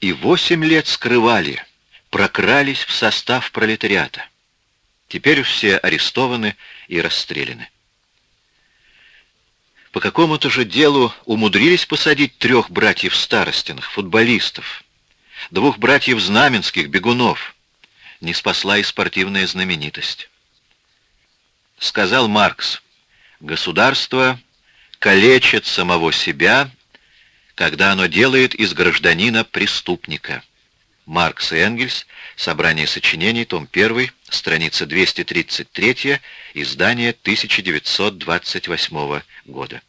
и восемь лет скрывали, прокрались в состав пролетариата. Теперь все арестованы и расстреляны. По какому-то же делу умудрились посадить трех братьев Старостиных, футболистов, двух братьев Знаменских, бегунов. Не спасла и спортивная знаменитость. Сказал Маркс, государство калечит самого себя, когда оно делает из гражданина преступника. Маркс и Энгельс, собрание сочинений, том 1, страница 233, издание 1928 года.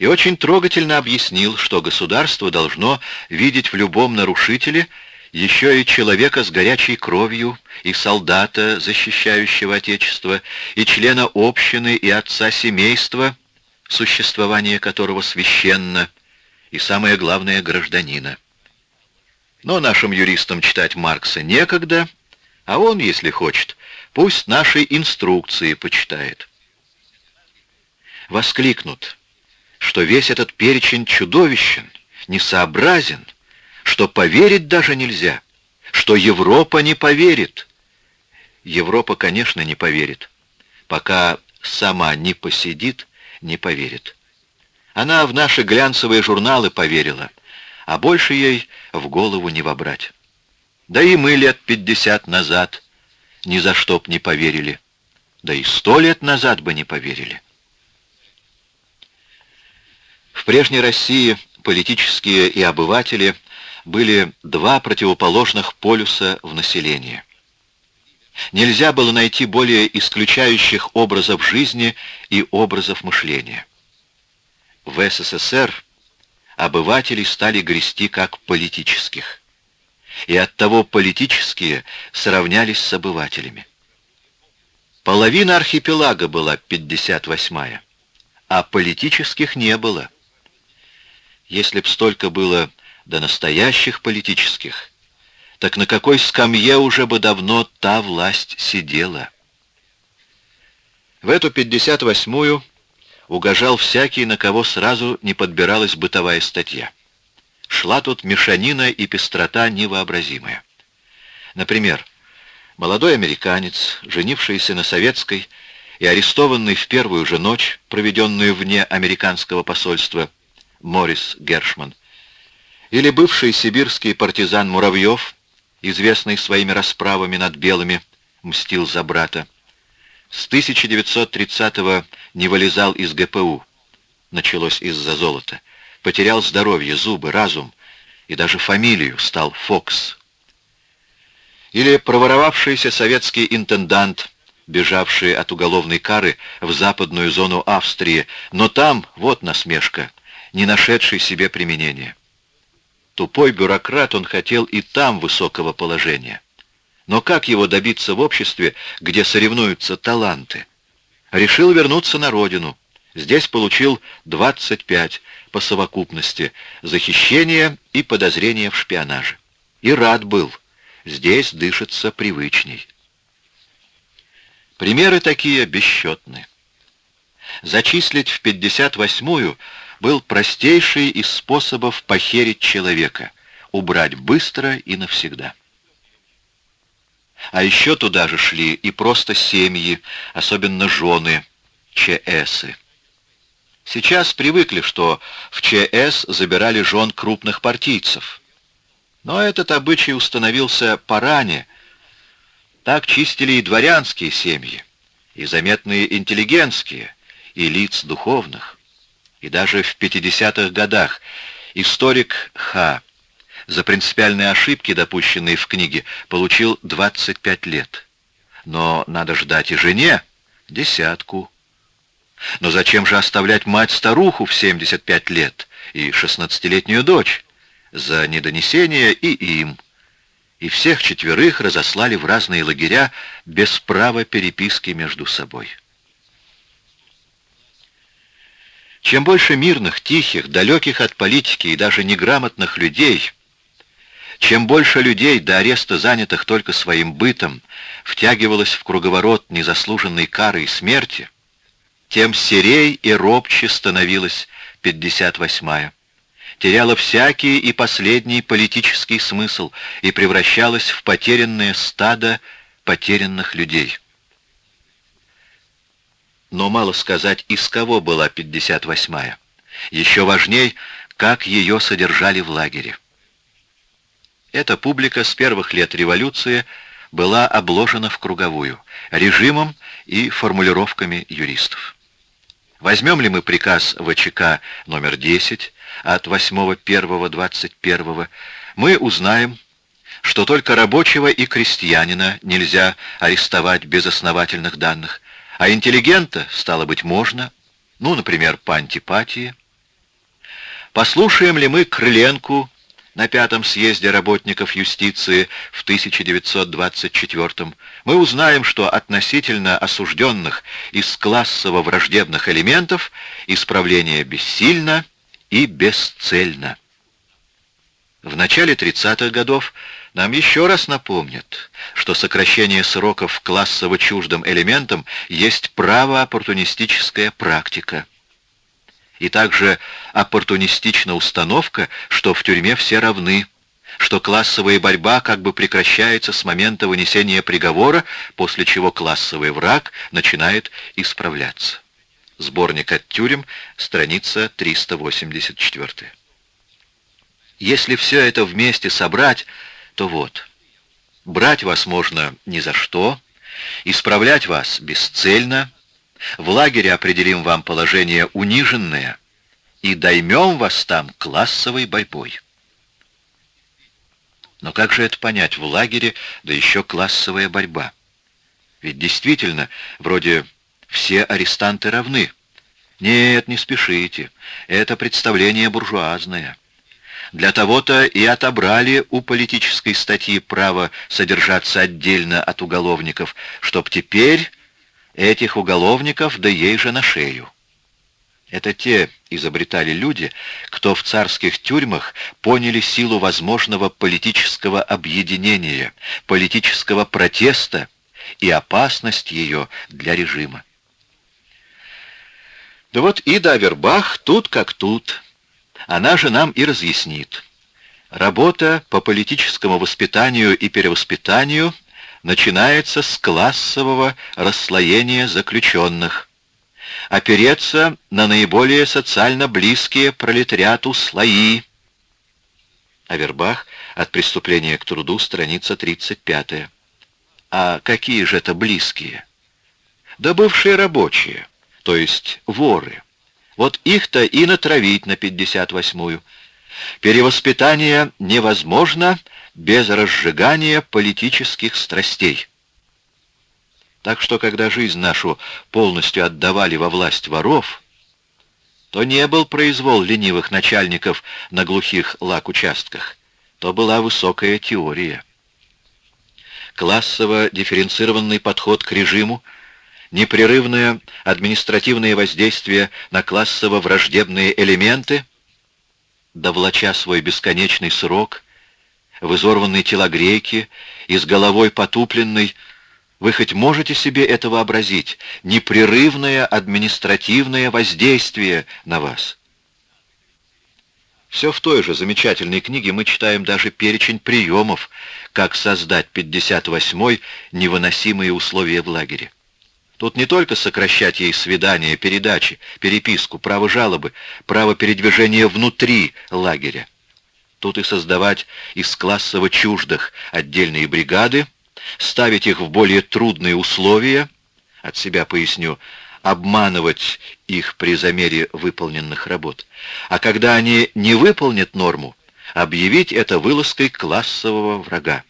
И очень трогательно объяснил, что государство должно видеть в любом нарушителе еще и человека с горячей кровью, и солдата, защищающего Отечество, и члена общины, и отца семейства, существование которого священно, и, самое главное, гражданина. Но нашим юристам читать Маркса некогда, а он, если хочет, пусть наши инструкции почитает. Воскликнут, что весь этот перечень чудовищен, несообразен, что поверить даже нельзя, что Европа не поверит. Европа, конечно, не поверит. Пока сама не посидит, не поверит. Она в наши глянцевые журналы поверила — а больше ей в голову не вобрать. Да и мы лет пятьдесят назад ни за что б не поверили, да и сто лет назад бы не поверили. В прежней России политические и обыватели были два противоположных полюса в населении. Нельзя было найти более исключающих образов жизни и образов мышления. В СССР обывателей стали грести как политических. И оттого политические сравнялись с обывателями. Половина архипелага была 58-я, а политических не было. Если б столько было до настоящих политических, так на какой скамье уже бы давно та власть сидела? В эту 58-ю угожал всякий, на кого сразу не подбиралась бытовая статья. Шла тут мешанина и пестрота невообразимая. Например, молодой американец, женившийся на советской и арестованный в первую же ночь, проведенную вне американского посольства, Морис Гершман, или бывший сибирский партизан Муравьев, известный своими расправами над белыми, мстил за брата, с 1930-го не вылезал из ГПУ. Началось из-за золота. Потерял здоровье, зубы, разум и даже фамилию, стал Фокс. Или проворовавшийся советский интендант, бежавший от уголовной кары в западную зону Австрии, но там, вот насмешка, не нашедший себе применения. Тупой бюрократ, он хотел и там высокого положения. Но как его добиться в обществе, где соревнуются таланты? Решил вернуться на родину. Здесь получил 25 по совокупности за хищение и подозрение в шпионаже. И рад был. Здесь дышится привычней. Примеры такие бесчетны. Зачислить в 58-ю был простейший из способов похерить человека, убрать быстро и навсегда. А еще туда же шли и просто семьи, особенно жены, ЧСы. Сейчас привыкли, что в ЧС забирали жен крупных партийцев. Но этот обычай установился поране. Так чистили и дворянские семьи, и заметные интеллигентские, и лиц духовных. И даже в 50-х годах историк Х за принципиальные ошибки, допущенные в книге, получил 25 лет. Но надо ждать и жене десятку. Но зачем же оставлять мать-старуху в 75 лет и 16-летнюю дочь? За недонесение и им. И всех четверых разослали в разные лагеря без права переписки между собой. Чем больше мирных, тихих, далеких от политики и даже неграмотных людей — чем больше людей до ареста занятых только своим бытом втягивалось в круговорот незаслуженной кары и смерти, тем серей и робче становилась 58-я, теряла всякий и последний политический смысл и превращалась в потерянное стадо потерянных людей. Но мало сказать, из кого была 58-я. Еще важней, как ее содержали в лагере. Эта публика с первых лет революции была обложена в круговую режимом и формулировками юристов. Возьмем ли мы приказ ВЧК номер 10 от 8.1.21, мы узнаем, что только рабочего и крестьянина нельзя арестовать без основательных данных, а интеллигента, стало быть, можно, ну, например, по антипатии. Послушаем ли мы Крыленку на пятом съезде работников юстиции в 1924 мы узнаем, что относительно осужденных из классово-враждебных элементов исправление бессильно и бесцельно. В начале 30-х годов нам еще раз напомнят, что сокращение сроков классово чуждым элементам есть право-оппортунистическая практика и также оппортунистична установка, что в тюрьме все равны, что классовая борьба как бы прекращается с момента вынесения приговора, после чего классовый враг начинает исправляться. Сборник от тюрем, страница 384. Если все это вместе собрать, то вот, брать вас можно ни за что, исправлять вас бесцельно, в лагере определим вам положение униженное и доймем вас там классовой борьбой. Но как же это понять в лагере, да еще классовая борьба? Ведь действительно, вроде все арестанты равны. Нет, не спешите, это представление буржуазное. Для того-то и отобрали у политической статьи право содержаться отдельно от уголовников, чтоб теперь Этих уголовников да ей же на шею. Это те изобретали люди, кто в царских тюрьмах поняли силу возможного политического объединения, политического протеста и опасность ее для режима. Да вот Ида Авербах тут как тут. Она же нам и разъяснит. Работа по политическому воспитанию и перевоспитанию начинается с классового расслоения заключенных. Опереться на наиболее социально близкие пролетариату слои. Авербах от преступления к труду, страница 35. А какие же это близкие? Да бывшие рабочие, то есть воры. Вот их-то и натравить на 58-ю. Перевоспитание невозможно без разжигания политических страстей. Так что, когда жизнь нашу полностью отдавали во власть воров, то не был произвол ленивых начальников на глухих лак-участках, то была высокая теория. Классово дифференцированный подход к режиму, непрерывное административное воздействие на классово-враждебные элементы, довлача свой бесконечный срок, в изорванной телогрейке и с головой потупленной, вы хоть можете себе это вообразить? Непрерывное административное воздействие на вас. Все в той же замечательной книге мы читаем даже перечень приемов, как создать 58-й невыносимые условия в лагере. Тут не только сокращать ей свидания, передачи, переписку, право жалобы, право передвижения внутри лагеря. Тут и создавать из классово чуждых отдельные бригады, ставить их в более трудные условия, от себя поясню, обманывать их при замере выполненных работ. А когда они не выполнят норму, объявить это вылазкой классового врага.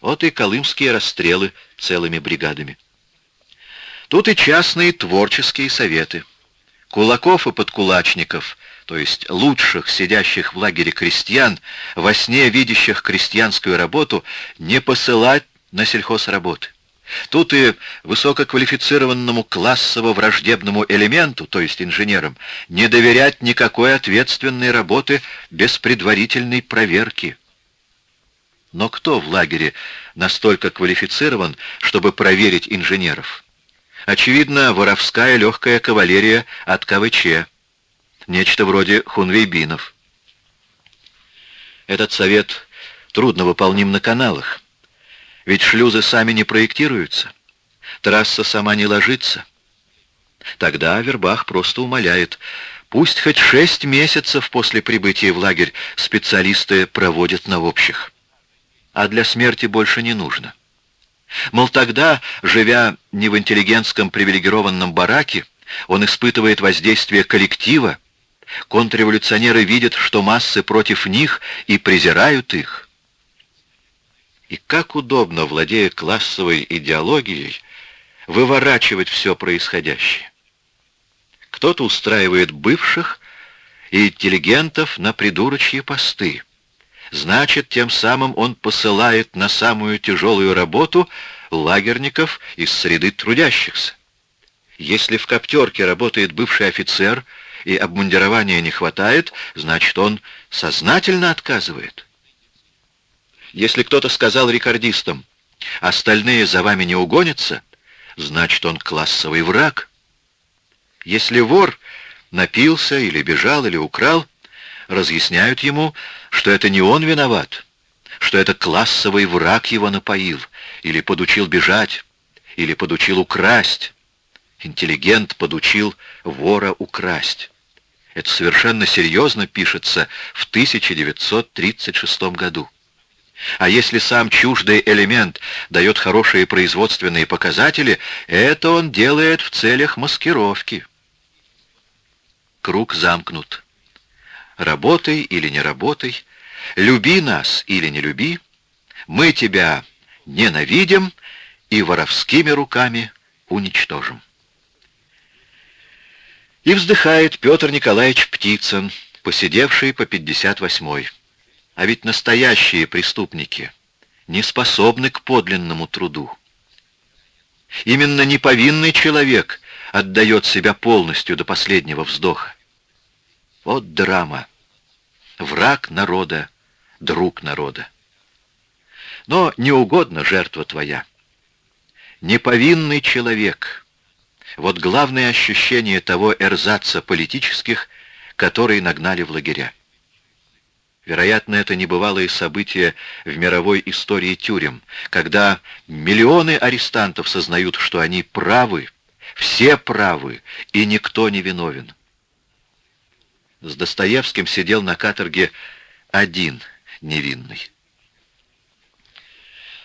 Вот и колымские расстрелы целыми бригадами. Тут и частные творческие советы. Кулаков и подкулачников то есть лучших сидящих в лагере крестьян, во сне видящих крестьянскую работу, не посылать на сельхозработы. Тут и высококвалифицированному классово-враждебному элементу, то есть инженерам, не доверять никакой ответственной работы без предварительной проверки. Но кто в лагере настолько квалифицирован, чтобы проверить инженеров? Очевидно, воровская легкая кавалерия от КВЧ нечто вроде хунвейбинов. Этот совет трудно выполним на каналах, ведь шлюзы сами не проектируются, трасса сама не ложится. Тогда Вербах просто умоляет, пусть хоть шесть месяцев после прибытия в лагерь специалисты проводят на общих. А для смерти больше не нужно. Мол, тогда, живя не в интеллигентском привилегированном бараке, он испытывает воздействие коллектива, контрреволюционеры видят, что массы против них и презирают их. И как удобно, владея классовой идеологией, выворачивать все происходящее. Кто-то устраивает бывших и интеллигентов на придурочьи посты. Значит, тем самым он посылает на самую тяжелую работу лагерников из среды трудящихся. Если в коптерке работает бывший офицер и обмундирования не хватает, значит, он сознательно отказывает. Если кто-то сказал рекордистам, остальные за вами не угонятся, значит, он классовый враг. Если вор напился или бежал или украл, разъясняют ему, что это не он виноват, что это классовый враг его напоил, или подучил бежать, или подучил украсть. Интеллигент подучил вора украсть. Это совершенно серьезно пишется в 1936 году. А если сам чуждый элемент дает хорошие производственные показатели, это он делает в целях маскировки. Круг замкнут. Работай или не работай, люби нас или не люби, мы тебя ненавидим и воровскими руками уничтожим. И вздыхает Петр Николаевич Птицын, посидевший по 58-й. А ведь настоящие преступники не способны к подлинному труду. Именно неповинный человек отдает себя полностью до последнего вздоха. Вот драма. Враг народа, друг народа. Но не угодно жертва твоя. Неповинный человек. Вот главное ощущение того эрзаца политических, которые нагнали в лагеря. Вероятно, это небывалые события в мировой истории тюрем, когда миллионы арестантов сознают, что они правы, все правы, и никто не виновен. С Достоевским сидел на каторге один невинный.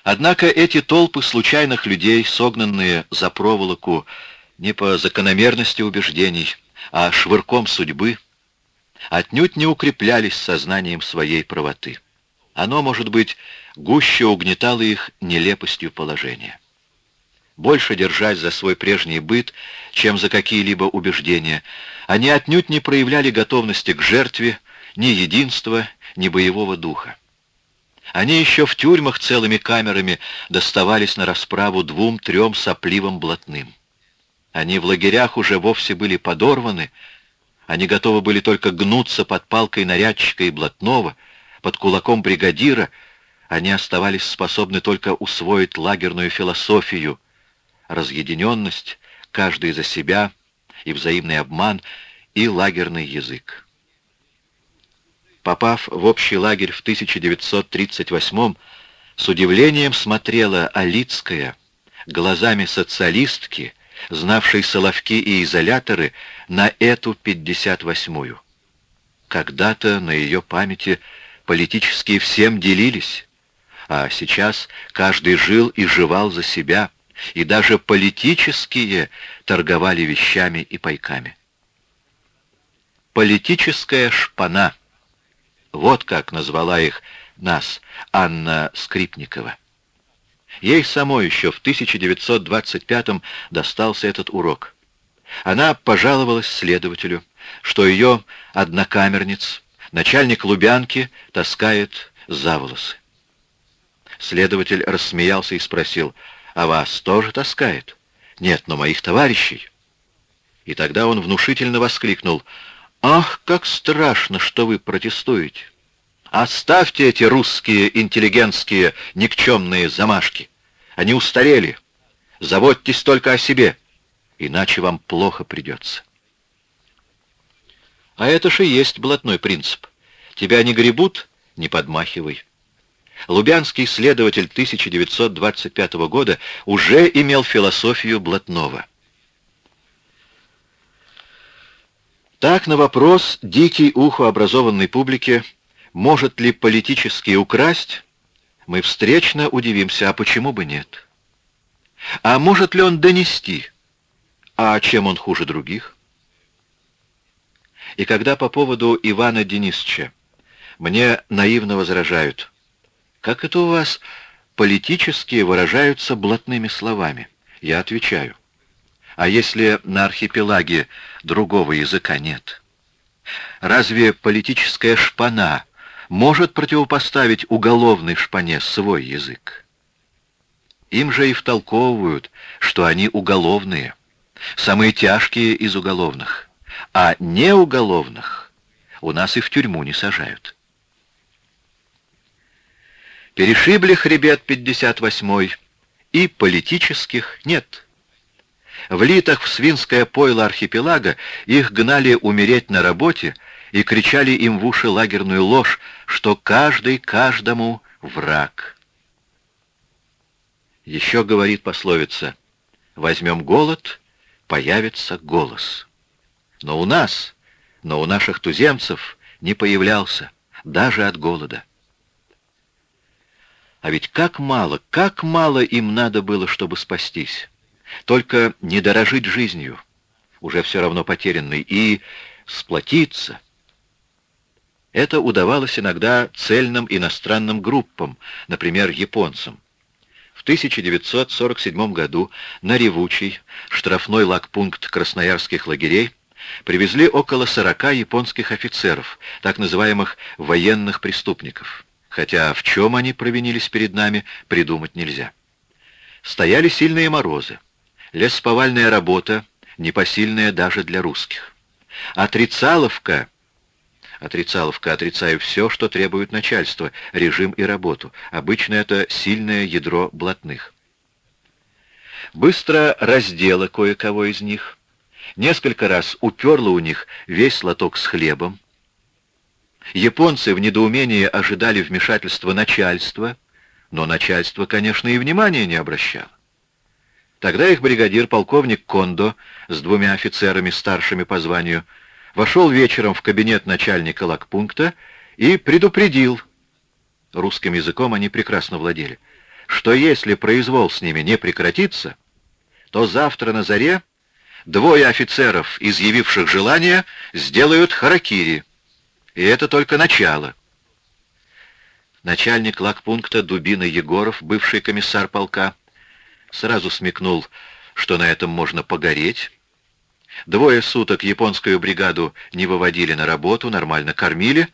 Однако эти толпы случайных людей, согнанные за проволоку не по закономерности убеждений, а швырком судьбы, отнюдь не укреплялись сознанием своей правоты. Оно, может быть, гуще угнетало их нелепостью положения. Больше держась за свой прежний быт, чем за какие-либо убеждения, они отнюдь не проявляли готовности к жертве, ни единства, ни боевого духа. Они еще в тюрьмах целыми камерами доставались на расправу двум-трем сопливым блатным. Они в лагерях уже вовсе были подорваны, они готовы были только гнуться под палкой нарядчика и блатного, под кулаком бригадира. Они оставались способны только усвоить лагерную философию. Разъединенность, каждый за себя, и взаимный обман, и лагерный язык. Попав в общий лагерь в 1938 с удивлением смотрела Алицкая глазами социалистки, знавшей соловки и изоляторы, на эту 58-ю. Когда-то на ее памяти политические всем делились, а сейчас каждый жил и жевал за себя, и даже политические торговали вещами и пайками. Политическая шпана. Вот как назвала их нас Анна Скрипникова. Ей самой еще в 1925-м достался этот урок. Она пожаловалась следователю, что ее однокамерниц, начальник Лубянки, таскает за волосы. Следователь рассмеялся и спросил, «А вас тоже таскает?» «Нет, но моих товарищей». И тогда он внушительно воскликнул, «Ах, как страшно, что вы протестуете! Оставьте эти русские интеллигентские никчемные замашки. Они устарели. Заботьтесь только о себе, иначе вам плохо придется». А это же и есть блатной принцип. Тебя не гребут, не подмахивай. Лубянский следователь 1925 года уже имел философию блатного. Так на вопрос дикий ухо образованной публики может ли политически украсть, мы встречно удивимся, а почему бы нет? А может ли он донести? А чем он хуже других? И когда по поводу Ивана Денисовича мне наивно возражают, как это у вас политические выражаются блатными словами, я отвечаю, а если на архипелаге другого языка нет? Разве политическая шпана может противопоставить уголовной шпане свой язык? Им же и втолковывают, что они уголовные, самые тяжкие из уголовных, а не уголовных у нас и в тюрьму не сажают. Перешибли хребет 58-й, и политических нет. Влитых в свинское пойло архипелага их гнали умереть на работе и кричали им в уши лагерную ложь, что каждый каждому враг. Еще говорит пословица «Возьмем голод, появится голос». Но у нас, но у наших туземцев не появлялся, даже от голода. А ведь как мало, как мало им надо было, чтобы спастись. Только не дорожить жизнью, уже все равно потерянной, и сплотиться. Это удавалось иногда цельным иностранным группам, например, японцам. В 1947 году на Ревучий, штрафной лагпункт красноярских лагерей, привезли около 40 японских офицеров, так называемых военных преступников хотя в чем они провинились перед нами, придумать нельзя. Стояли сильные морозы. Лесповальная работа, непосильная даже для русских. Отрицаловка, отрицаловка, отрицаю все, что требует начальство, режим и работу. Обычно это сильное ядро блатных. Быстро раздела кое-кого из них. Несколько раз уперла у них весь лоток с хлебом, Японцы в недоумении ожидали вмешательства начальства, но начальство, конечно, и внимания не обращало. Тогда их бригадир, полковник Кондо, с двумя офицерами, старшими по званию, вошел вечером в кабинет начальника лагпункта и предупредил, русским языком они прекрасно владели, что если произвол с ними не прекратится, то завтра на заре двое офицеров, изъявивших желание, сделают харакири, и это только начало. Начальник лагпункта Дубина Егоров, бывший комиссар полка, сразу смекнул, что на этом можно погореть. Двое суток японскую бригаду не выводили на работу, нормально кормили,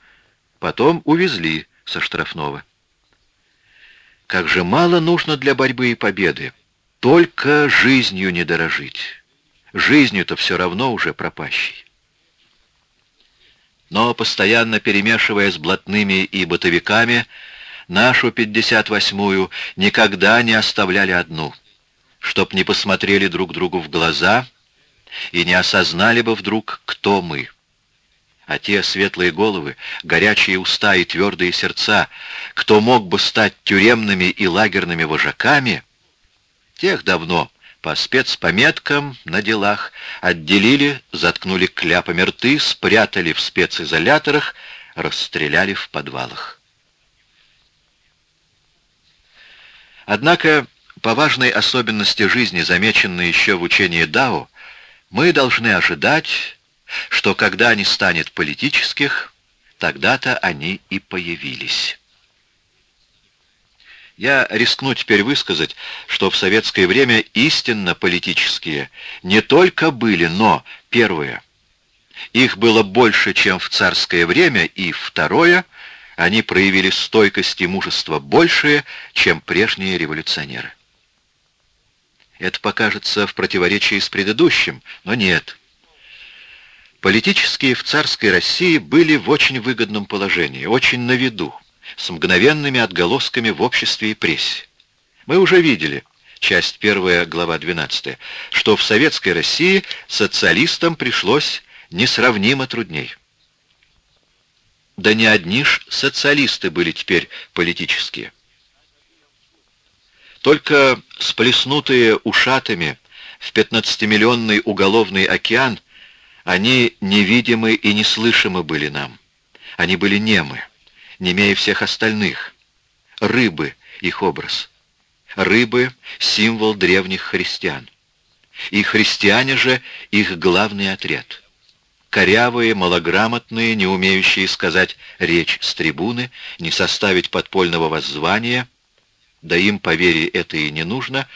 потом увезли со штрафного. Как же мало нужно для борьбы и победы. Только жизнью не дорожить. Жизнью-то все равно уже пропащей но, постоянно перемешивая с блатными и бытовиками, нашу 58-ю никогда не оставляли одну, чтоб не посмотрели друг другу в глаза и не осознали бы вдруг, кто мы. А те светлые головы, горячие уста и твердые сердца, кто мог бы стать тюремными и лагерными вожаками, тех давно по спецпометкам на делах отделили, заткнули кляпами рты, спрятали в специзоляторах, расстреляли в подвалах. Однако, по важной особенности жизни, замеченной еще в учении Дао, мы должны ожидать, что когда они станет политических, тогда-то они и появились. Я рискну теперь высказать, что в советское время истинно политические не только были, но, первое, их было больше, чем в царское время, и, второе, они проявили стойкость и мужество большее, чем прежние революционеры. Это покажется в противоречии с предыдущим, но нет. Политические в царской России были в очень выгодном положении, очень на виду с мгновенными отголосками в обществе и прессе. Мы уже видели, часть 1, глава 12, что в советской России социалистам пришлось несравнимо трудней. да не одни ж социалисты были теперь политические. Только сплеснутые ушатами в пятнадцатимиллионный уголовный океан, они невидимы и неслышимы были нам. Они были немы, немее всех остальных. Рыбы — их образ. Рыбы — символ древних христиан. И христиане же — их главный отряд. Корявые, малограмотные, не умеющие сказать речь с трибуны, не составить подпольного воззвания, да им, по вере, это и не нужно,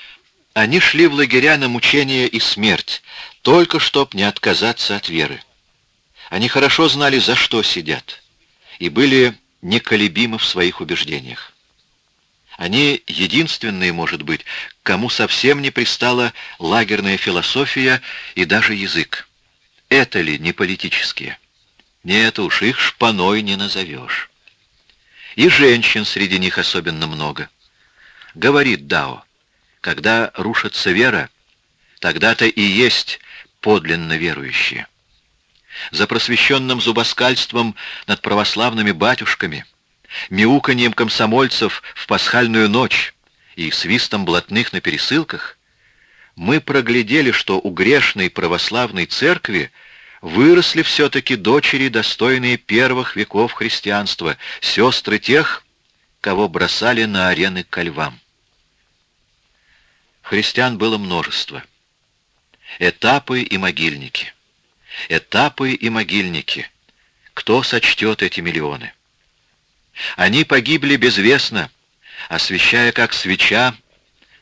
они шли в лагеря на мучение и смерть, только чтоб не отказаться от веры. Они хорошо знали, за что сидят, и были неколебимы в своих убеждениях. Они единственные, может быть, кому совсем не пристала лагерная философия и даже язык. Это ли не политические? Нет уж, их шпаной не назовешь. И женщин среди них особенно много. Говорит Дао, когда рушится вера, тогда-то и есть подлинно верующие. За просвещенным зубоскальством над православными батюшками — мяуканьем комсомольцев в пасхальную ночь и свистом блатных на пересылках, мы проглядели, что у грешной православной церкви выросли все-таки дочери, достойные первых веков христианства, сестры тех, кого бросали на арены ко львам. Христиан было множество. Этапы и могильники. Этапы и могильники. Кто сочтет эти миллионы? Они погибли безвестно, освещая как свеча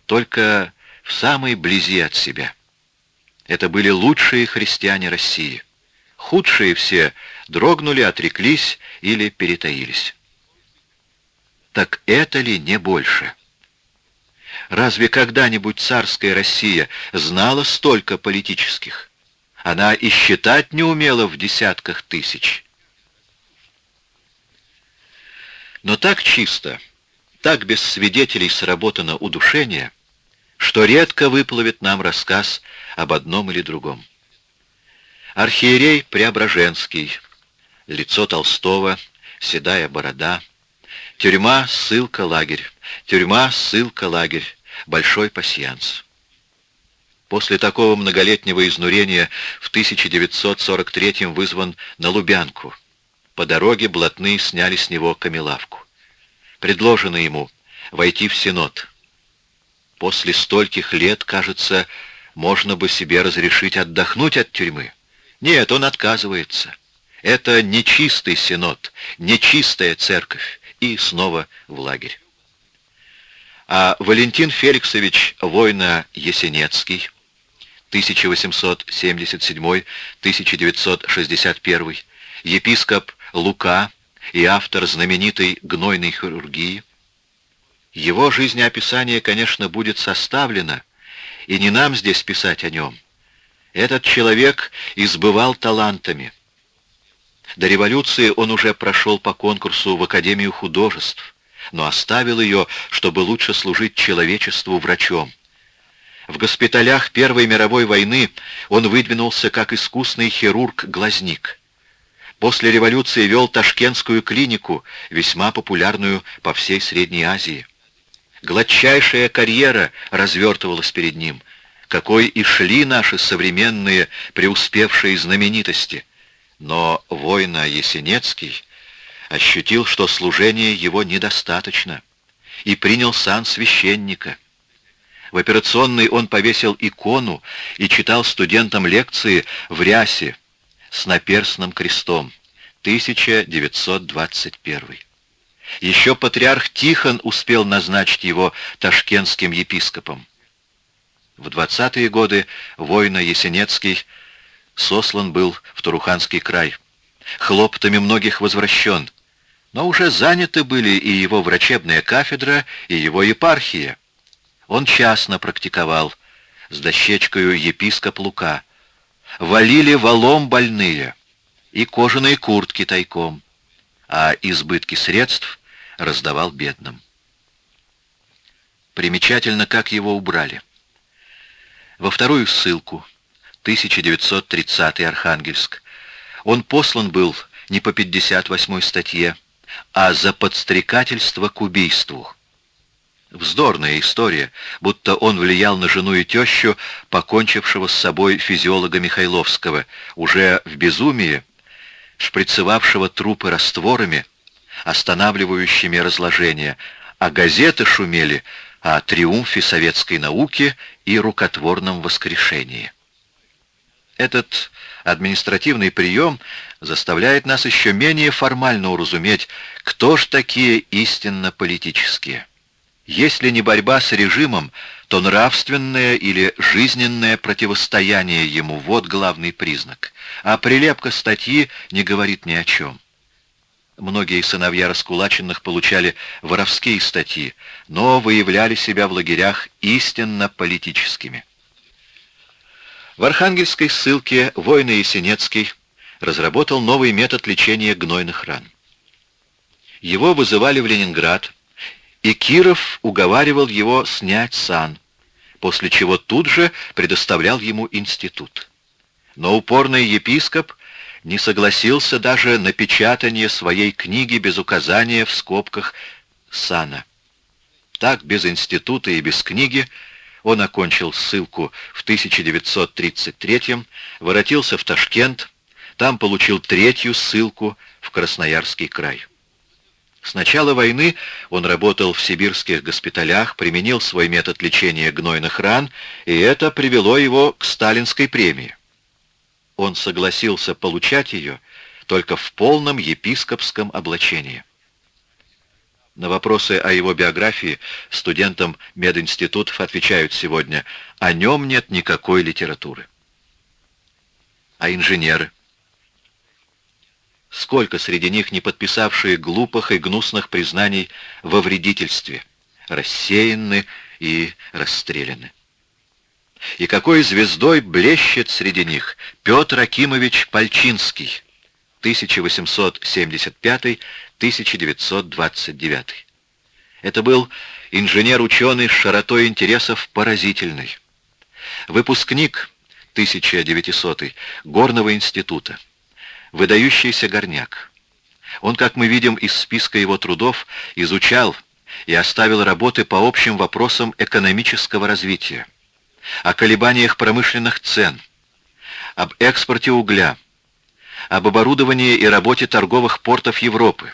только в самой близи от себя. Это были лучшие христиане России. Худшие все дрогнули, отреклись или перетаились. Так это ли не больше? Разве когда-нибудь царская Россия знала столько политических? Она и считать не умела в десятках тысяч. Но так чисто, так без свидетелей сработано удушение, что редко выплывет нам рассказ об одном или другом. Архиерей Преображенский, лицо Толстого, седая борода, тюрьма, ссылка, лагерь, тюрьма, ссылка, лагерь, большой пасьянс. После такого многолетнего изнурения в 1943 вызван на Лубянку, по дороге блатные сняли с него камелавку. Предложено ему войти в Синод. После стольких лет, кажется, можно бы себе разрешить отдохнуть от тюрьмы. Нет, он отказывается. Это нечистый Синод, нечистая церковь. И снова в лагерь. А Валентин Феликсович Война-Есенецкий, 1877-1961, епископ Лука и автор знаменитой гнойной хирургии. Его жизнеописание, конечно, будет составлено, и не нам здесь писать о нем. Этот человек избывал талантами. До революции он уже прошел по конкурсу в Академию художеств, но оставил ее, чтобы лучше служить человечеству врачом. В госпиталях Первой мировой войны он выдвинулся как искусный хирург-глазник. После революции вел Ташкентскую клинику, весьма популярную по всей Средней Азии. Гладчайшая карьера развертывалась перед ним, какой и шли наши современные преуспевшие знаменитости. Но воина Есенецкий ощутил, что служение его недостаточно, и принял сан священника. В операционной он повесил икону и читал студентам лекции в рясе, с наперстным крестом, 1921. Еще патриарх Тихон успел назначить его ташкентским епископом. В 20-е годы воина Есенецкий сослан был в Туруханский край. Хлоптами многих возвращен, но уже заняты были и его врачебная кафедра, и его епархия. Он частно практиковал, с дощечкою епископ Лука, валили валом больные и кожаные куртки тайком, а избытки средств раздавал бедным. Примечательно, как его убрали. Во вторую ссылку, 1930 Архангельск, он послан был не по 58 статье, а за подстрекательство к убийству. Вздорная история, будто он влиял на жену и тещу, покончившего с собой физиолога Михайловского, уже в безумии, шприцевавшего трупы растворами, останавливающими разложение, а газеты шумели о триумфе советской науки и рукотворном воскрешении. Этот административный прием заставляет нас еще менее формально уразуметь, кто ж такие истинно политические. Если не борьба с режимом, то нравственное или жизненное противостояние ему — вот главный признак. А прилепка статьи не говорит ни о чем. Многие сыновья раскулаченных получали воровские статьи, но выявляли себя в лагерях истинно политическими. В Архангельской ссылке Война Есенецкий разработал новый метод лечения гнойных ран. Его вызывали в Ленинград, и Киров уговаривал его снять сан, после чего тут же предоставлял ему институт. Но упорный епископ не согласился даже на печатание своей книги без указания в скобках сана. Так, без института и без книги, он окончил ссылку в 1933 воротился в Ташкент, там получил третью ссылку в Красноярский край. С начала войны он работал в сибирских госпиталях, применил свой метод лечения гнойных ран, и это привело его к сталинской премии. Он согласился получать ее только в полном епископском облачении. На вопросы о его биографии студентам мединститутов отвечают сегодня, о нем нет никакой литературы. А инженеры? Сколько среди них не подписавшие глупых и гнусных признаний во вредительстве, рассеяны и расстреляны. И какой звездой блещет среди них Петр Акимович Пальчинский, 1875-1929. Это был инженер-ученый с широтой интересов поразительный. Выпускник 1900 Горного института выдающийся горняк. Он, как мы видим из списка его трудов, изучал и оставил работы по общим вопросам экономического развития, о колебаниях промышленных цен, об экспорте угля, об оборудовании и работе торговых портов Европы,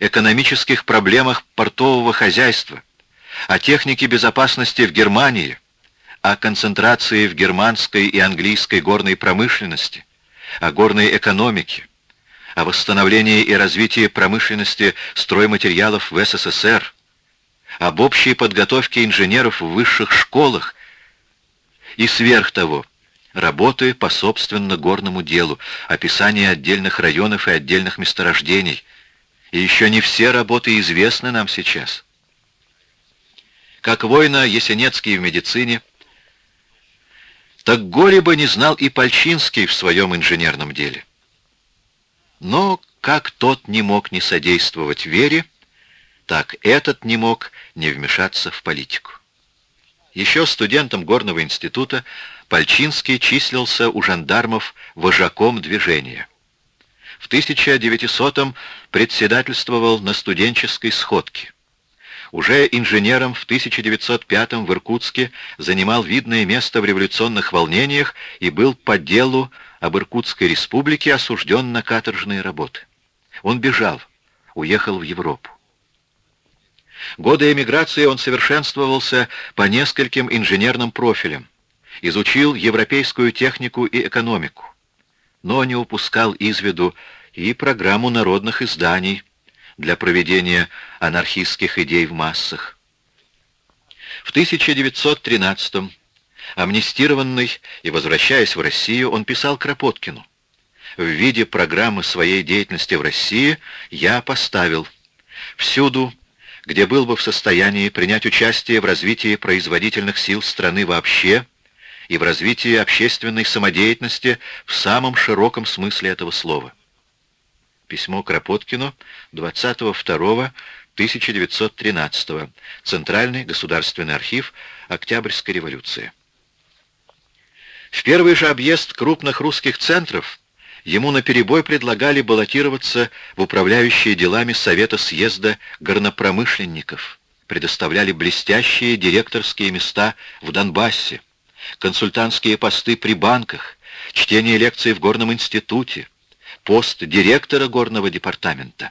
экономических проблемах портового хозяйства, о технике безопасности в Германии, о концентрации в германской и английской горной промышленности, о горной экономике, о восстановлении и развитии промышленности стройматериалов в СССР, об общей подготовке инженеров в высших школах и сверх того, работы по собственно горному делу, описание отдельных районов и отдельных месторождений. И еще не все работы известны нам сейчас. Как война Есенецкий в медицине – так горе бы не знал и Пальчинский в своем инженерном деле. Но как тот не мог не содействовать вере, так этот не мог не вмешаться в политику. Еще студентом Горного института Пальчинский числился у жандармов вожаком движения. В 1900-м председательствовал на студенческой сходке. Уже инженером в 1905 в Иркутске занимал видное место в революционных волнениях и был по делу об Иркутской республике осужден на каторжные работы. Он бежал, уехал в Европу. Годы эмиграции он совершенствовался по нескольким инженерным профилям, изучил европейскую технику и экономику, но не упускал из виду и программу народных изданий, для проведения анархистских идей в массах. В 1913-м, амнистированный и возвращаясь в Россию, он писал Кропоткину. В виде программы своей деятельности в России я поставил всюду, где был бы в состоянии принять участие в развитии производительных сил страны вообще и в развитии общественной самодеятельности в самом широком смысле этого слова. Письмо Кропоткину 22.1913. Центральный государственный архив Октябрьской революции. В первый же объезд крупных русских центров ему наперебой предлагали баллотироваться в управляющие делами Совета съезда горнопромышленников, предоставляли блестящие директорские места в Донбассе, консультантские посты при банках, чтение лекций в Горном институте, пост директора горного департамента.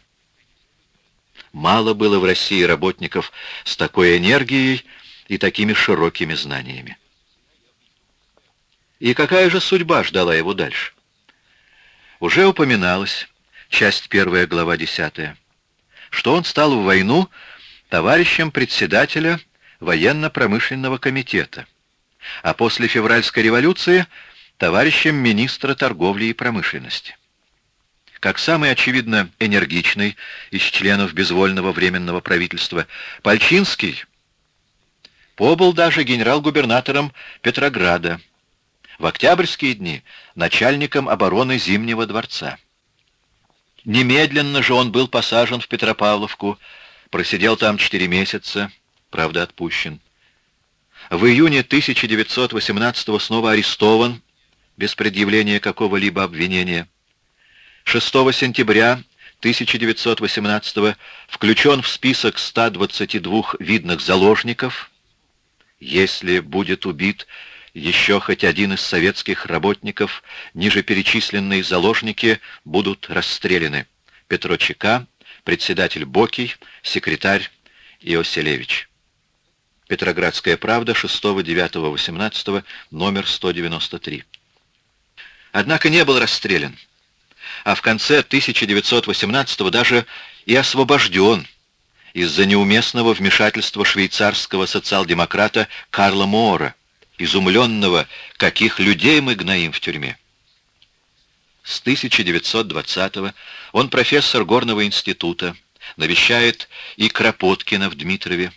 Мало было в России работников с такой энергией и такими широкими знаниями. И какая же судьба ждала его дальше? Уже упоминалось, часть первая, глава десятая, что он стал в войну товарищем председателя военно-промышленного комитета, а после февральской революции товарищем министра торговли и промышленности. Как самый, очевидно, энергичный из членов безвольного временного правительства, Пальчинский побыл даже генерал-губернатором Петрограда, в октябрьские дни начальником обороны Зимнего дворца. Немедленно же он был посажен в Петропавловку, просидел там четыре месяца, правда отпущен. В июне 1918 снова арестован, без предъявления какого-либо обвинения. 6 сентября 1918 включен в список 122 видных заложников. Если будет убит еще хоть один из советских работников, ниже перечисленные заложники будут расстреляны. Петро Чека, председатель Бокий, секретарь Иоселевич. Петроградская правда, 6-9-18, номер 193. Однако не был расстрелян а в конце 1918 даже и освобожден из-за неуместного вмешательства швейцарского социал-демократа Карла Моора, изумленного, каких людей мы гноим в тюрьме. С 1920 он профессор Горного института, навещает и Кропоткина в Дмитрове.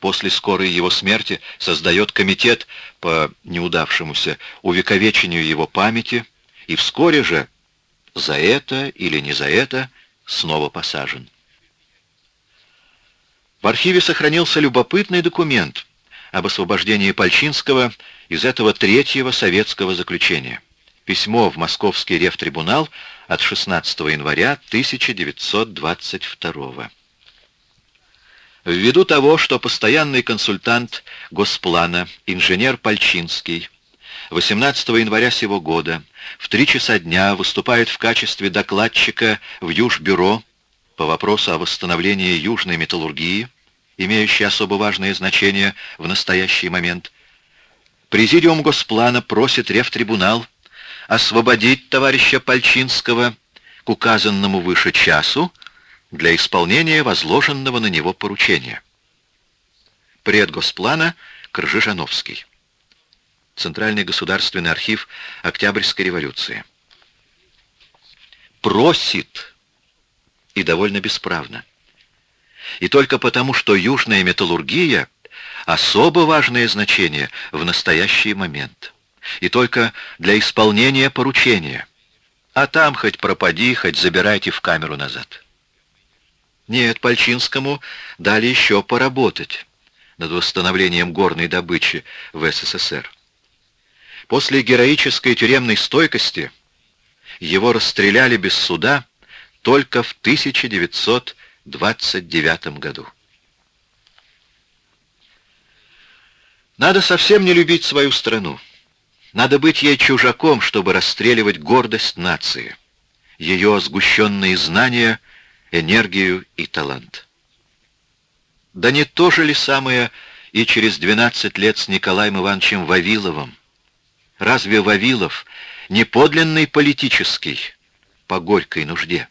После скорой его смерти создает комитет по неудавшемуся увековечению его памяти, и вскоре же за это или не за это снова посажен. В архиве сохранился любопытный документ об освобождении Пальчинского из этого третьего советского заключения. Письмо в Московский рефтрибунал от 16 января 1922 Ввиду того, что постоянный консультант Госплана, инженер Пальчинский, 18 января сего года в три часа дня выступает в качестве докладчика в Южбюро по вопросу о восстановлении южной металлургии, имеющей особо важное значение в настоящий момент. Президиум Госплана просит Ревтрибунал освободить товарища Пальчинского к указанному выше часу для исполнения возложенного на него поручения. Пред Госплана Кржижановский. Центральный государственный архив Октябрьской революции. Просит, и довольно бесправно. И только потому, что южная металлургия — особо важное значение в настоящий момент. И только для исполнения поручения. А там хоть пропади, хоть забирайте в камеру назад. Нет, Пальчинскому дали еще поработать над восстановлением горной добычи в СССР. После героической тюремной стойкости его расстреляли без суда только в 1929 году. Надо совсем не любить свою страну. Надо быть ей чужаком, чтобы расстреливать гордость нации, ее сгущенные знания, энергию и талант. Да не то же ли самое и через 12 лет с Николаем Ивановичем Вавиловым, Разве Вавилов не подлинный политический по горькой нужде?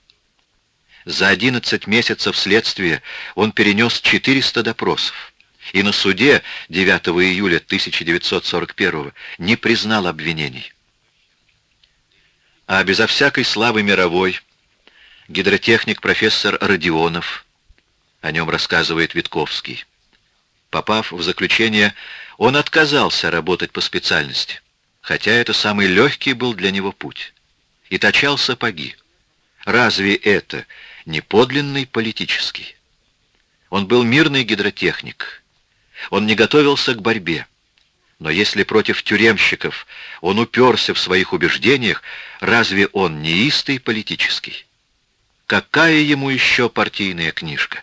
За 11 месяцев следствия он перенес 400 допросов и на суде 9 июля 1941 не признал обвинений. А безо всякой славы мировой гидротехник профессор Родионов, о нем рассказывает Витковский. Попав в заключение, он отказался работать по специальности хотя это самый легкий был для него путь, и точал сапоги. Разве это не подлинный политический? Он был мирный гидротехник. Он не готовился к борьбе. Но если против тюремщиков он уперся в своих убеждениях, разве он не истый политический? Какая ему еще партийная книжка?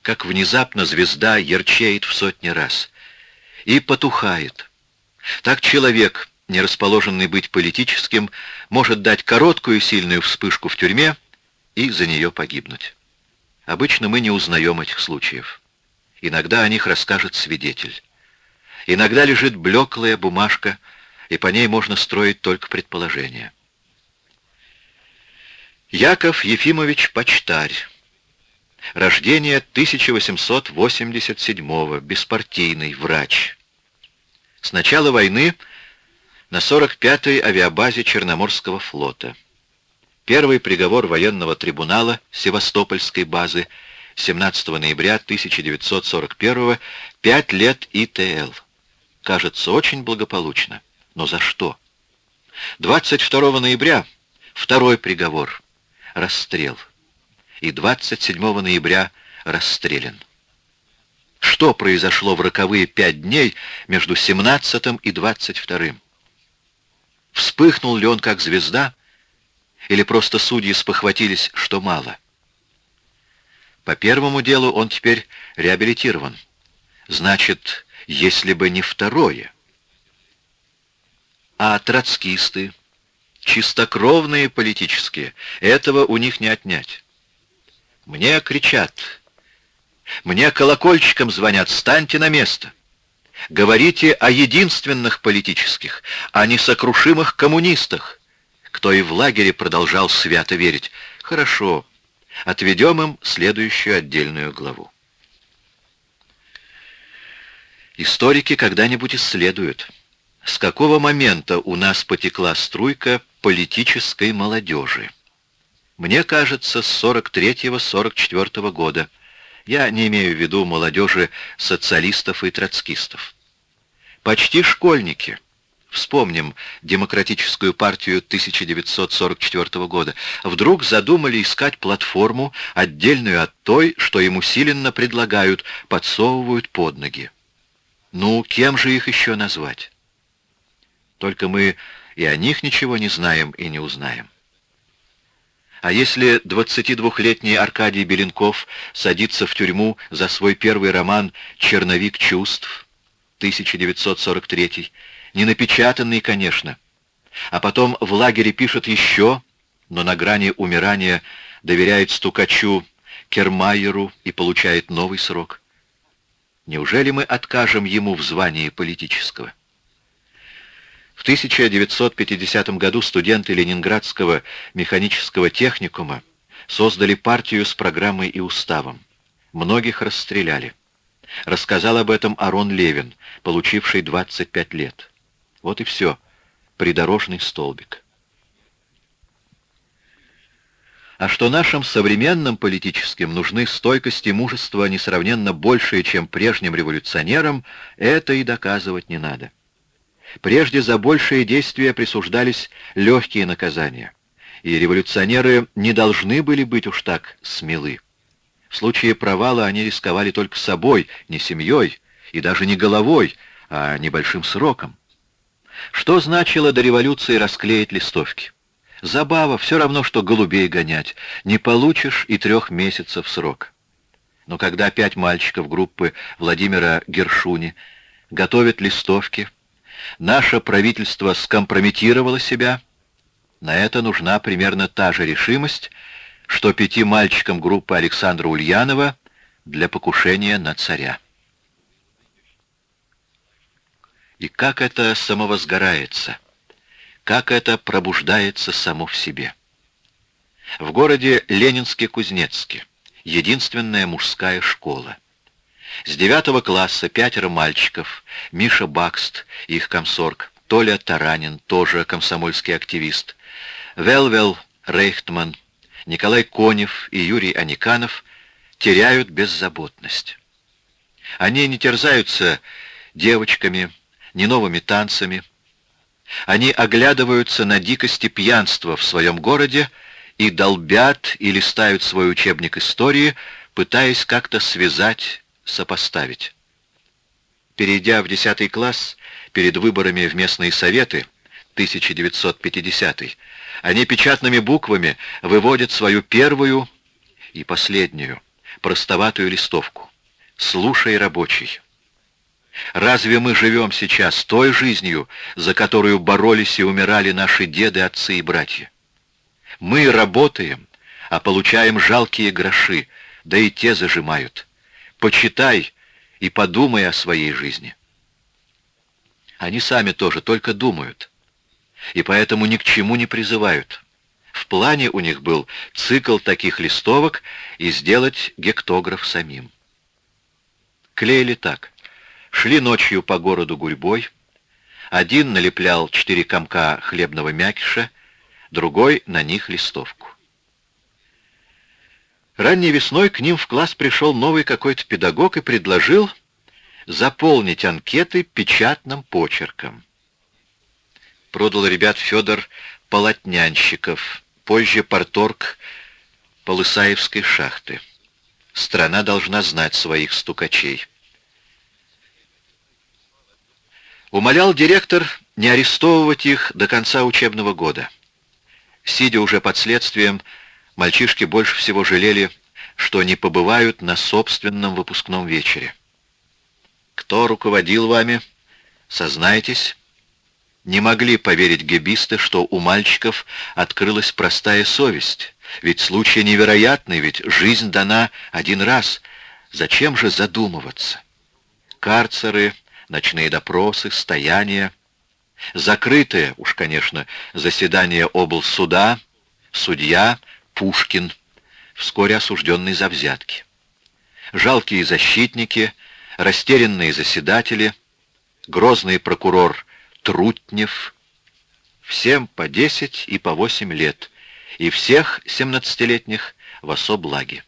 Как внезапно звезда ярчеет в сотни раз и потухает. Так человек, не расположенный быть политическим, может дать короткую сильную вспышку в тюрьме и за нее погибнуть. Обычно мы не узнаем этих случаев. Иногда о них расскажет свидетель. Иногда лежит блеклая бумажка, и по ней можно строить только предположения. Яков Ефимович Почтарь. Рождение 1887-го, беспартийный, врач. С начала войны на 45-й авиабазе Черноморского флота. Первый приговор военного трибунала Севастопольской базы 17 ноября 1941 пять лет ИТЛ. Кажется, очень благополучно. Но за что? 22 ноября второй приговор. Расстрел. И 27 ноября расстрелян. Что произошло в роковые пять дней между 17 и 22? Вспыхнул ли он как звезда? Или просто судьи спохватились, что мало? По первому делу он теперь реабилитирован. Значит, если бы не второе. А троцкисты, чистокровные политические, этого у них не отнять. Мне кричат, мне колокольчиком звонят, станьте на место. Говорите о единственных политических, о несокрушимых коммунистах. Кто и в лагере продолжал свято верить. Хорошо, отведем им следующую отдельную главу. Историки когда-нибудь исследуют, с какого момента у нас потекла струйка политической молодежи. Мне кажется, с 43-44 года. Я не имею в виду молодежи социалистов и троцкистов. Почти школьники. Вспомним демократическую партию 1944 года. Вдруг задумали искать платформу, отдельную от той, что им усиленно предлагают, подсовывают под ноги. Ну, кем же их еще назвать? Только мы и о них ничего не знаем и не узнаем. А если 22-летний Аркадий Беленков садится в тюрьму за свой первый роман «Черновик чувств» 1943, не напечатанный, конечно, а потом в лагере пишет еще, но на грани умирания доверяет стукачу Кермайеру и получает новый срок. Неужели мы откажем ему в звании политического? В 1950 году студенты Ленинградского механического техникума создали партию с программой и уставом. Многих расстреляли. Рассказал об этом Арон Левин, получивший 25 лет. Вот и все. Придорожный столбик. А что нашим современным политическим нужны стойкость и мужество несравненно большие, чем прежним революционерам, это и доказывать не надо. Прежде за большие действия присуждались легкие наказания, и революционеры не должны были быть уж так смелы. В случае провала они рисковали только собой, не семьей, и даже не головой, а небольшим сроком. Что значило до революции расклеить листовки? Забава, все равно, что голубей гонять. Не получишь и трех месяцев срок. Но когда пять мальчиков группы Владимира Гершуни готовят листовки, наше правительство скомпрометировало себя, на это нужна примерно та же решимость, что пяти мальчикам группы Александра Ульянова для покушения на царя. И как это самовозгорается, как это пробуждается само в себе. В городе Ленинске-Кузнецке единственная мужская школа. С девятого класса пятеро мальчиков, Миша Бакст, их комсорг, Толя Таранин, тоже комсомольский активист, Велвел Рейхтман, Николай Конев и Юрий Аниканов теряют беззаботность. Они не терзаются девочками, ни новыми танцами. Они оглядываются на дикости пьянства в своем городе и долбят и листают свой учебник истории, пытаясь как-то связать, сопоставить. перейдя в 10 класс, перед выборами в местные советы, 1950 они печатными буквами выводят свою первую и последнюю, простоватую листовку. «Слушай, рабочий». Разве мы живем сейчас той жизнью, за которую боролись и умирали наши деды, отцы и братья? Мы работаем, а получаем жалкие гроши, да и те зажимают. Почитай и подумай о своей жизни. Они сами тоже только думают, и поэтому ни к чему не призывают. В плане у них был цикл таких листовок и сделать гектограф самим. Клеили так. Шли ночью по городу гурьбой. Один налеплял четыре комка хлебного мякиша, другой на них листовку. Ранней весной к ним в класс пришел новый какой-то педагог и предложил заполнить анкеты печатным почерком. Продал ребят Федор Полотнянщиков, позже порторг Полысаевской шахты. Страна должна знать своих стукачей. Умолял директор не арестовывать их до конца учебного года. Сидя уже под следствием, мальчишки больше всего жалели, что не побывают на собственном выпускном вечере. Кто руководил вами? Сознайтесь. Не могли поверить гебисты, что у мальчиков открылась простая совесть. Ведь случай невероятный, ведь жизнь дана один раз. Зачем же задумываться? Карцеры, ночные допросы, стояния, закрытые, уж, конечно, заседание облсуда, судья Пушкин, вскоре осужденный за взятки. Жалкие защитники, растерянные заседатели, грозный прокурор Трутнев, всем по десять и по восемь лет, и всех семнадцатилетних в особлаге.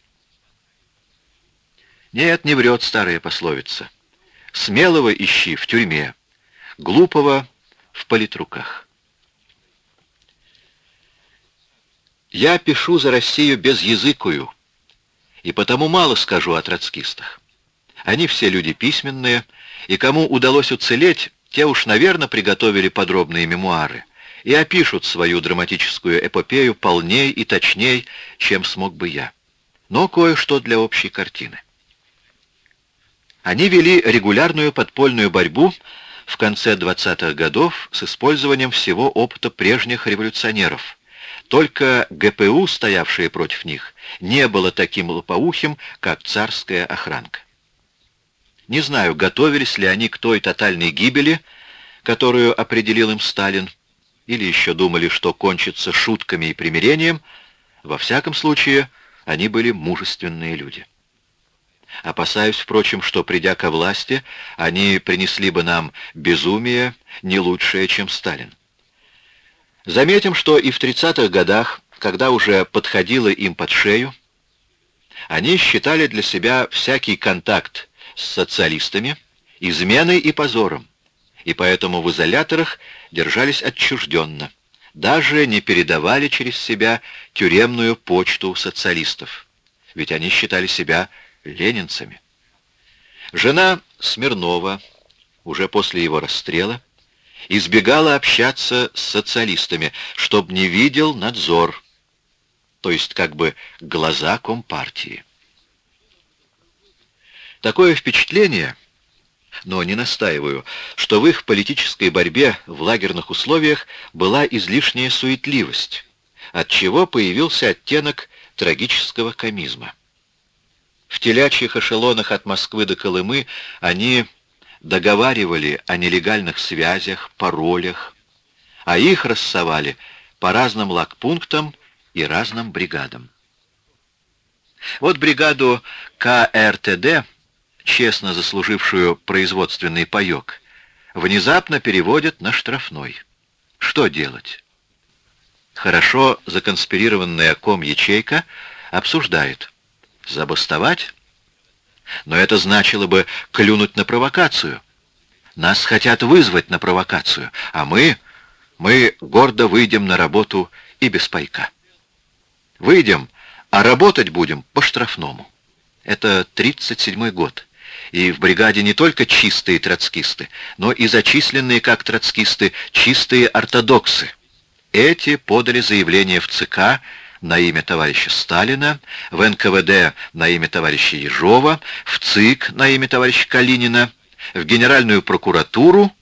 Нет, не врет старая пословица. Смелого ищи в тюрьме, глупого в политруках. Я пишу за Россию без языкую, и потому мало скажу о троцкистах. Они все люди письменные, и кому удалось уцелеть, те уж, наверное, приготовили подробные мемуары и опишут свою драматическую эпопею полней и точней, чем смог бы я. Но кое-что для общей картины. Они вели регулярную подпольную борьбу в конце 20-х годов с использованием всего опыта прежних революционеров. Только ГПУ, стоявшее против них, не было таким лопоухим, как царская охранка. Не знаю, готовились ли они к той тотальной гибели, которую определил им Сталин, или еще думали, что кончится шутками и примирением. Во всяком случае, они были мужественные люди. Опасаюсь, впрочем, что, придя ко власти, они принесли бы нам безумие не лучшее, чем Сталин. Заметим, что и в 30-х годах, когда уже подходило им под шею, они считали для себя всякий контакт с социалистами изменой и позором, и поэтому в изоляторах держались отчужденно, даже не передавали через себя тюремную почту социалистов, ведь они считали себя ленинцами. Жена Смирнова, уже после его расстрела, избегала общаться с социалистами, чтобы не видел надзор, то есть как бы глаза Компартии. Такое впечатление, но не настаиваю, что в их политической борьбе в лагерных условиях была излишняя суетливость, от чего появился оттенок трагического комизма. В телячьих эшелонах от Москвы до Колымы они договаривали о нелегальных связях, паролях, а их рассовали по разным лагпунктам и разным бригадам. Вот бригаду КРТД, честно заслужившую производственный паёк, внезапно переводят на штрафной. Что делать? Хорошо законспирированная ком-ячейка обсуждает. Забастовать? Но это значило бы клюнуть на провокацию. Нас хотят вызвать на провокацию, а мы... мы гордо выйдем на работу и без пайка. Выйдем, а работать будем по штрафному. Это 37-й год. и в бригаде не только чистые троцкисты, но и зачисленные как троцкисты чистые ортодоксы. Эти подали заявление в ЦК на имя товарища Сталина, в НКВД на имя товарища Ежова, в ЦИК на имя товарища Калинина, в Генеральную прокуратуру,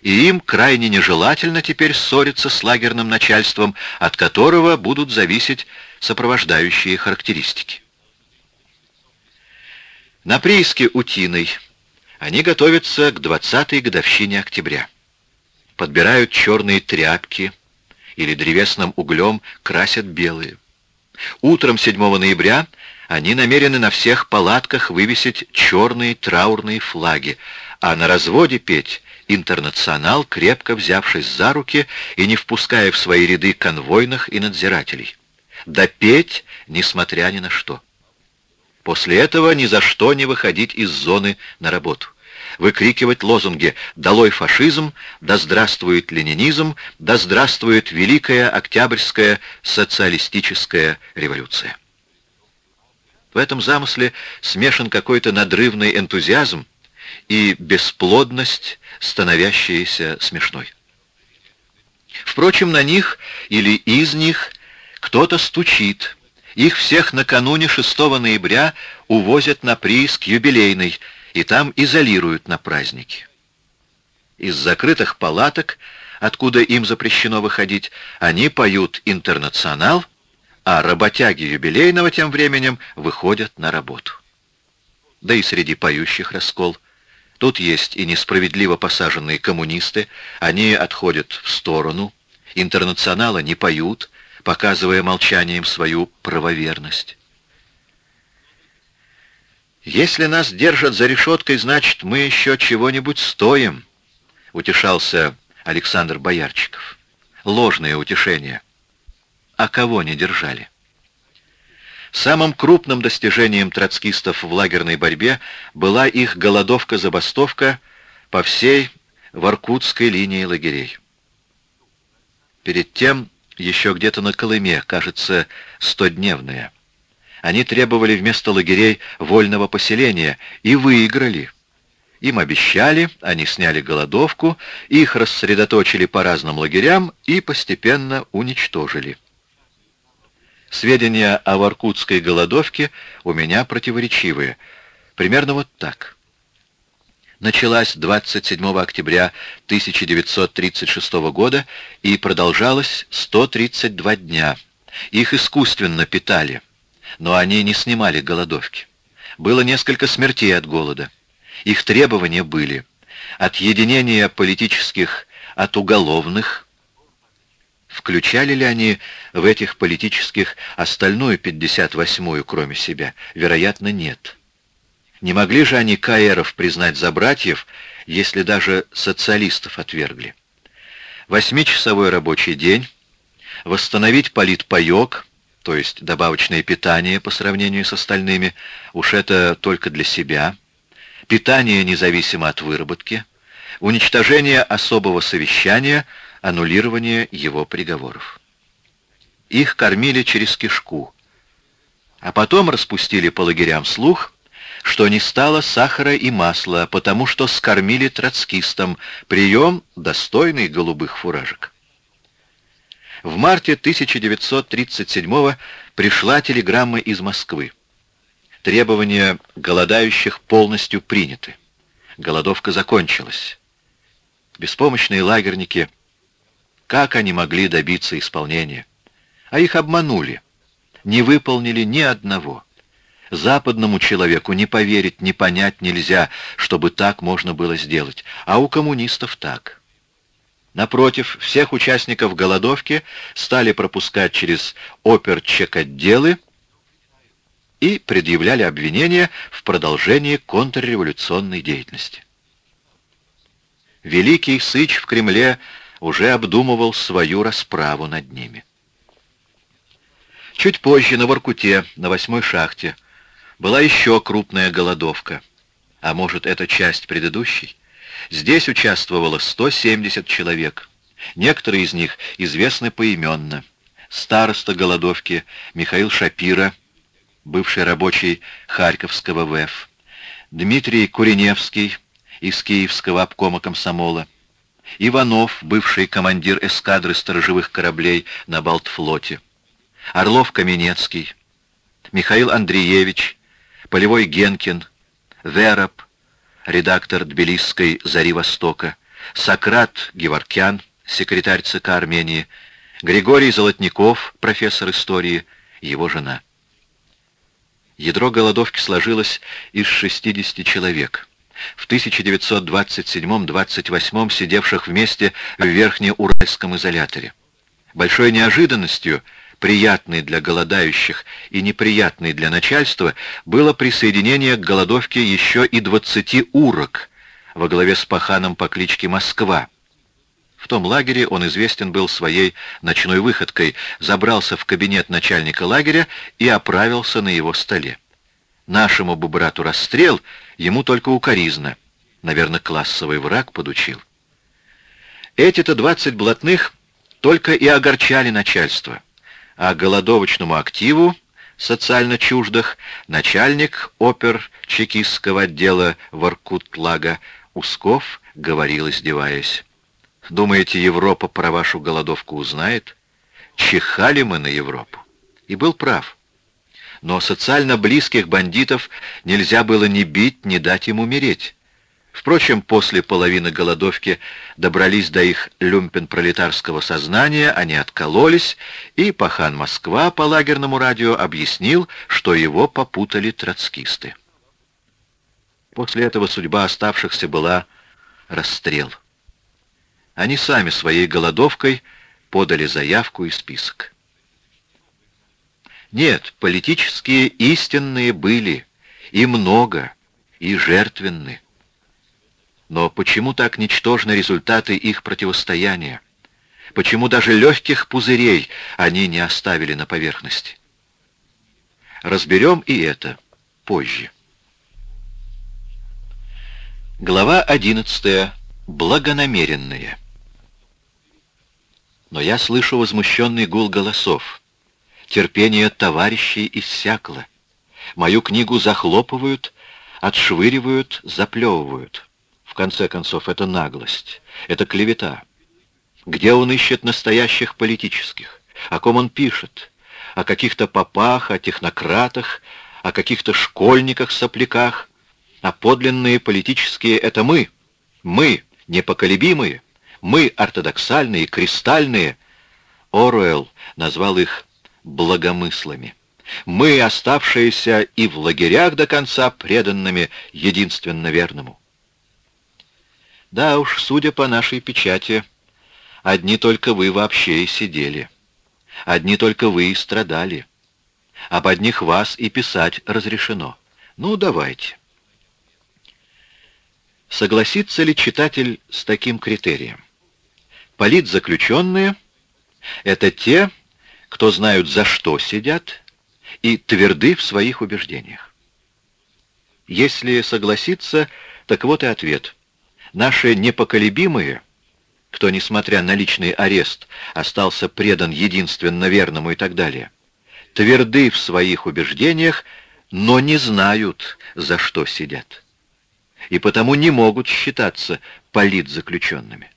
и им крайне нежелательно теперь ссориться с лагерным начальством, от которого будут зависеть сопровождающие характеристики. На прииске Утиной они готовятся к 20-й годовщине октября. Подбирают черные тряпки или древесным углем красят белые. Утром 7 ноября они намерены на всех палатках вывесить черные траурные флаги, а на разводе петь «Интернационал», крепко взявшись за руки и не впуская в свои ряды конвойных и надзирателей. Да петь, несмотря ни на что. После этого ни за что не выходить из зоны на работу. Выкрикивать лозунги «Долой фашизм!», «Да здравствует ленинизм!», «Да здравствует Великая Октябрьская социалистическая революция!». В этом замысле смешан какой-то надрывный энтузиазм и бесплодность, становящаяся смешной. Впрочем, на них или из них кто-то стучит, их всех накануне 6 ноября увозят на прииск юбилейный, и там изолируют на праздники. Из закрытых палаток, откуда им запрещено выходить, они поют «Интернационал», а работяги юбилейного тем временем выходят на работу. Да и среди поющих раскол. Тут есть и несправедливо посаженные коммунисты, они отходят в сторону, «Интернационала» не поют, показывая молчанием свою правоверность. «Если нас держат за решеткой, значит, мы еще чего-нибудь стоим», — утешался Александр Боярчиков. Ложное утешение. А кого не держали? Самым крупным достижением троцкистов в лагерной борьбе была их голодовка-забастовка по всей Воркутской линии лагерей. Перед тем еще где-то на Колыме, кажется, стодневная. Они требовали вместо лагерей вольного поселения и выиграли. Им обещали, они сняли голодовку, их рассредоточили по разным лагерям и постепенно уничтожили. Сведения о Воркутской голодовке у меня противоречивые. Примерно вот так началась 27 октября 1936 года и продолжалась 132 дня. Их искусственно питали, но они не снимали голодовки. Было несколько смертей от голода. Их требования были отъединение политических от уголовных. Включали ли они в этих политических остальную 58-ю, кроме себя? Вероятно, нет. Не могли же они каэров признать за братьев, если даже социалистов отвергли? Восьмичасовой рабочий день, восстановить политпаек, то есть добавочное питание по сравнению с остальными, уж это только для себя, питание независимо от выработки, уничтожение особого совещания, аннулирование его приговоров. Их кормили через кишку, а потом распустили по лагерям слух, что не стало сахара и масла, потому что скормили троцкистам прием, достойный голубых фуражек. В марте 1937 пришла телеграмма из Москвы. Требования голодающих полностью приняты. Голодовка закончилась. Беспомощные лагерники, как они могли добиться исполнения? А их обманули, не выполнили ни одного. Западному человеку не поверить, не понять нельзя, чтобы так можно было сделать. А у коммунистов так. Напротив, всех участников голодовки стали пропускать через оперчек-отделы и предъявляли обвинения в продолжении контрреволюционной деятельности. Великий Сыч в Кремле уже обдумывал свою расправу над ними. Чуть позже на Воркуте, на восьмой шахте, была еще крупная голодовка. А может, это часть предыдущей? Здесь участвовало 170 человек. Некоторые из них известны поименно. Староста голодовки Михаил Шапира, бывший рабочий Харьковского ВЭФ, Дмитрий Куреневский из Киевского обкома комсомола, Иванов, бывший командир эскадры сторожевых кораблей на Балтфлоте, Орлов-Каменецкий, Михаил Андреевич, Полевой Генкин, Вероб, редактор Тбилисской «Зари Востока», Сократ Геворкян, секретарь ЦК Армении, Григорий Золотников, профессор истории, его жена. Ядро голодовки сложилось из 60 человек. В 1927-28 сидевших вместе в Верхнеуральском изоляторе. Большой неожиданностью, приятной для голодающих и неприятной для начальства, было присоединение к голодовке еще и 20 урок во главе с паханом по кличке Москва. В том лагере он известен был своей ночной выходкой, забрался в кабинет начальника лагеря и оправился на его столе. Нашему бы брату расстрел, ему только укоризна. Наверное, классовый враг подучил. Эти-то двадцать блатных только и огорчали начальство, а голодовочному активу социально чуждых начальник опер чекистского отдела Воркутлага Усков говорил, издеваясь. «Думаете, Европа про вашу голодовку узнает? Чихали мы на Европу». И был прав но социально близких бандитов нельзя было ни бить, ни дать им умереть. Впрочем, после половины голодовки добрались до их люмпен-пролетарского сознания, они откололись, и пахан Москва по лагерному радио объяснил, что его попутали троцкисты. После этого судьба оставшихся была расстрел. Они сами своей голодовкой подали заявку и список. Нет, политические истинные были, и много, и жертвенны. Но почему так ничтожны результаты их противостояния? Почему даже легких пузырей они не оставили на поверхности? Разберем и это позже. Глава 11. Благонамеренные. Но я слышу возмущенный гул голосов. Терпение товарищей иссякло. Мою книгу захлопывают, отшвыривают, заплевывают. В конце концов, это наглость, это клевета. Где он ищет настоящих политических? О ком он пишет? О каких-то попах, о технократах, о каких-то школьниках-сопляках? А подлинные политические — это мы. Мы, непоколебимые. Мы, ортодоксальные, кристальные. Оруэлл назвал их благомыслами. Мы, оставшиеся и в лагерях до конца преданными единственно верному. Да уж, судя по нашей печати, одни только вы вообще и сидели. Одни только вы и страдали. Об одних вас и писать разрешено. Ну, давайте. Согласится ли читатель с таким критерием? Политзаключенные — это те, кто знают, за что сидят, и тверды в своих убеждениях. Если согласиться, так вот и ответ. Наши непоколебимые, кто, несмотря на личный арест, остался предан единственно верному и так далее, тверды в своих убеждениях, но не знают, за что сидят. И потому не могут считаться политзаключенными.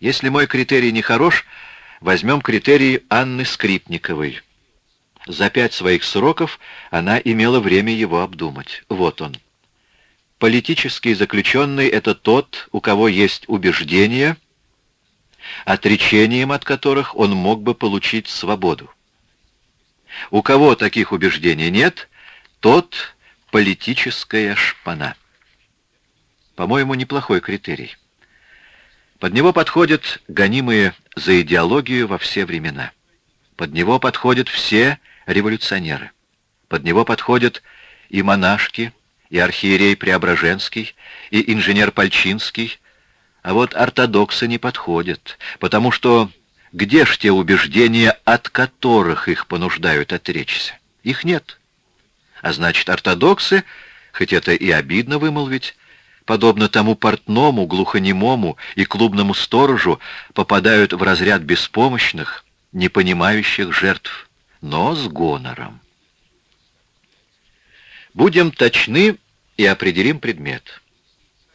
Если мой критерий не хорош, Возьмем критерий Анны Скрипниковой. За пять своих сроков она имела время его обдумать. Вот он. Политический заключенный — это тот, у кого есть убеждения, отречением от которых он мог бы получить свободу. У кого таких убеждений нет, тот политическая шпана. По-моему, неплохой критерий. Под него подходят гонимые за идеологию во все времена. Под него подходят все революционеры. Под него подходят и монашки, и архиерей Преображенский, и инженер Пальчинский, а вот ортодоксы не подходят, потому что где ж те убеждения, от которых их понуждают отречься? Их нет. А значит, ортодоксы, хоть это и обидно вымолвить, подобно тому портному, глухонемому и клубному сторожу, попадают в разряд беспомощных, не понимающих жертв, но с гонором. Будем точны и определим предмет.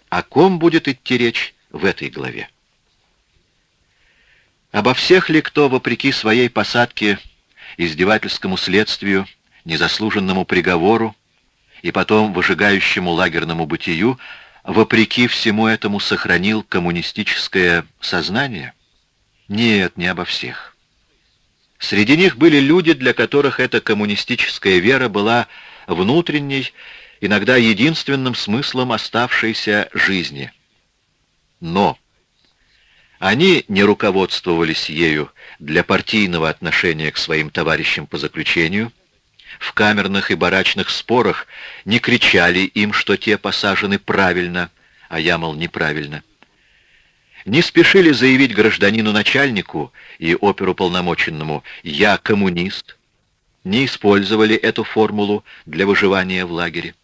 О ком будет идти речь в этой главе? Обо всех ли кто, вопреки своей посадке, издевательскому следствию, незаслуженному приговору и потом выжигающему лагерному бытию, вопреки всему этому сохранил коммунистическое сознание? Нет, не обо всех. Среди них были люди, для которых эта коммунистическая вера была внутренней, иногда единственным смыслом оставшейся жизни. Но они не руководствовались ею для партийного отношения к своим товарищам по заключению, в камерных и барачных спорах не кричали им, что те посажены правильно, а я, мол, неправильно. Не спешили заявить гражданину-начальнику и оперуполномоченному «я коммунист», не использовали эту формулу для выживания в лагере.